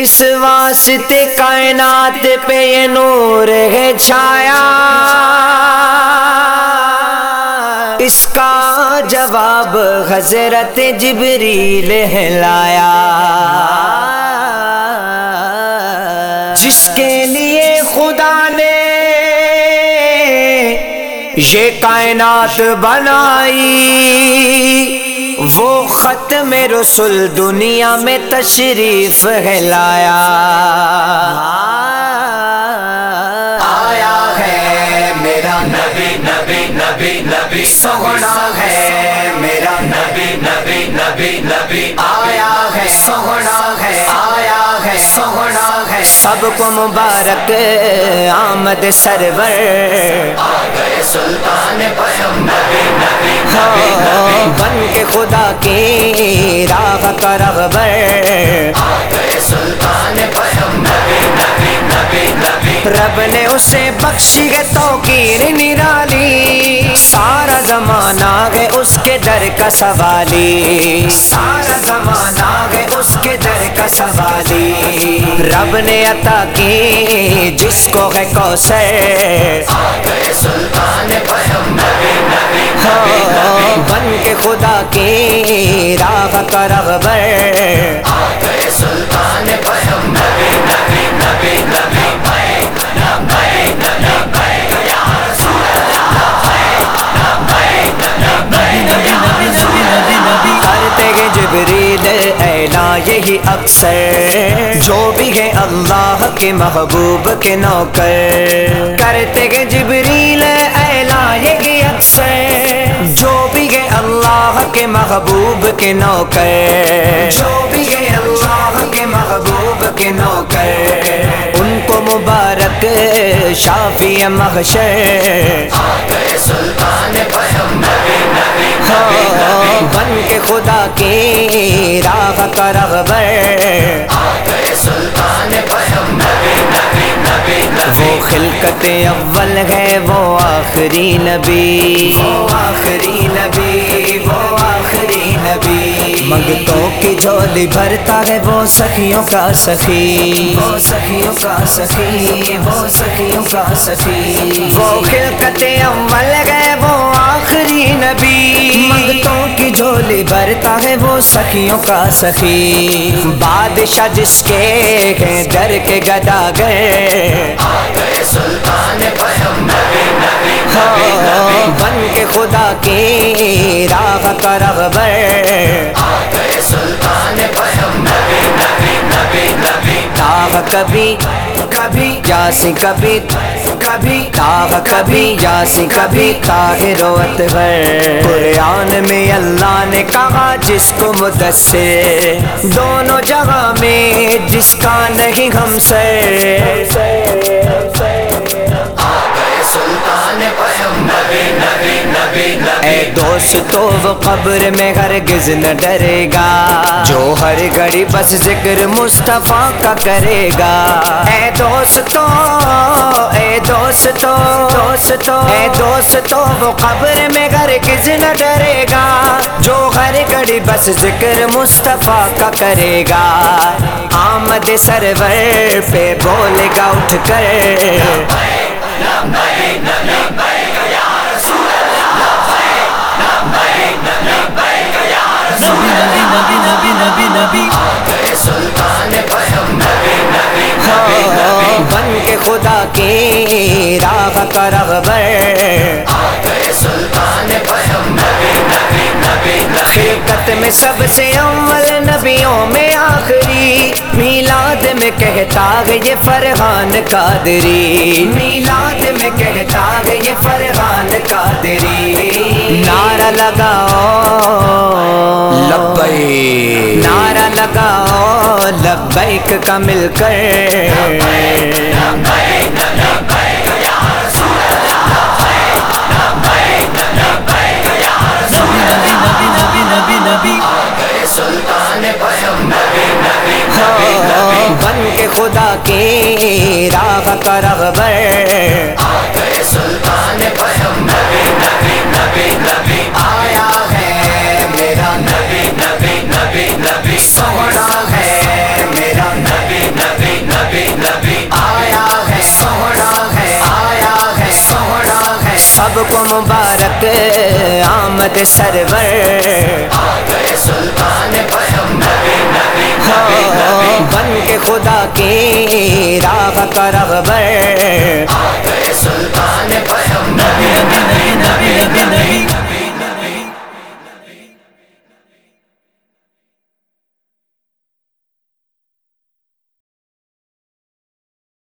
اس واسطے کائنات پہ یہ نور ہے چھایا۔ اس کا جواب حضرت جبریل ہے لایا۔ جس کے لیے خدا نے یہ کائنات بنائی۔ وہ ختم رسول دنیا میں تشریف ہے لایا۔ آیا ہے میرا نبی نبی نبی نبی سونا ہے میرا نبی نبی نبی نبی آیا ہے سونا ہے آیا ہے سونا ہے۔ سب کو مبارک آمد سرور۔ آ گئے سلطان پیم۔ نبی نبی ہاں، بن کے راہ کا رغبر۔ رب نے اسے بخشی ہے توقیر نرالی۔ سارا زمانہ ہے اس کے در کا سوالی۔ سارا زمانہ ہے اس کے در کا سوالی۔ رب نے عطا کی جس کو ہے کوثر۔ سلطان کے خدا کی راہ کا رغبر۔ سلطان نبی نبی نبی نبی کرتے گے جبریل یہی اکثر۔ جو بھی ہے اللہ کے محبوب کے نوکر۔ کرتے گے جبریل اعلا یہی اکثر۔ کے محبوب کے نوکر۔ جو بھی ہے اللہ کے محبوب کے نوکر۔ ان کو مبارک شافی محشر۔ سلطان ہاں، بن کے خدا کی راہ کا رغبر۔ سلطان وہ خلقت اول ہے وہ آخری نبی۔ وہ آخری جھولی بھرتا ہے وہ سخیوں کا سخی۔ وہ سخیوں کا سخی وہ سخیوں کا سخی۔ وہ خلقت اول ہے وہ آخری نبی۔ منگتوں کی جھولی بھرتا ہے وہ سخیوں کا سخی۔ بادشاہ جس کے ہیں در کے گدا گئے۔ گئے سلطان ہاں، بن کے خدا کی راہ کا رغبر۔ کبھی کبھی یاسی کبھی کبھی راہ کبھی یاسی کبھی کاہے روت ہے قرآن میں اللہ نے کہا، جس کو مدثر، دونوں جگہ میں جس کا نہیں ہم سر۔ آ گئے سلطان وہ قبر میں ہرگز نہ ڈرے گا۔ ہر گھڑی بس ذکر مصطفیٰ کا کرے گا۔ اے دوستو اے دوستو دوستو، اے دوستو، وہ قبر میں ہرگز نہ ڈرے گا۔ جو ہر گھڑی بس ذکر مصطفیٰ کا کرے گا۔ آمد سرور پہ بولے گا، اٹھ کر۔ آ گئے سلطان پیم بن کے خدا کی راہ کا رغبر۔ سلطان خلقت میں سب سے اول نبیوں میں آخری۔ میلاد میں کہتا ہے یہ فرحان قادری۔ میلاد میں کہتا ہے یہ فرحان قادری۔ نعرہ لگاؤ۔ لبیک۔ لگاؤ لبیک کا مل کر بن کے خدا کی راہ کا رغبر کو مبارک، آمد سرور۔ سلطان بن کے خدا کی راہ کا رغبر۔ آ گئے سلطان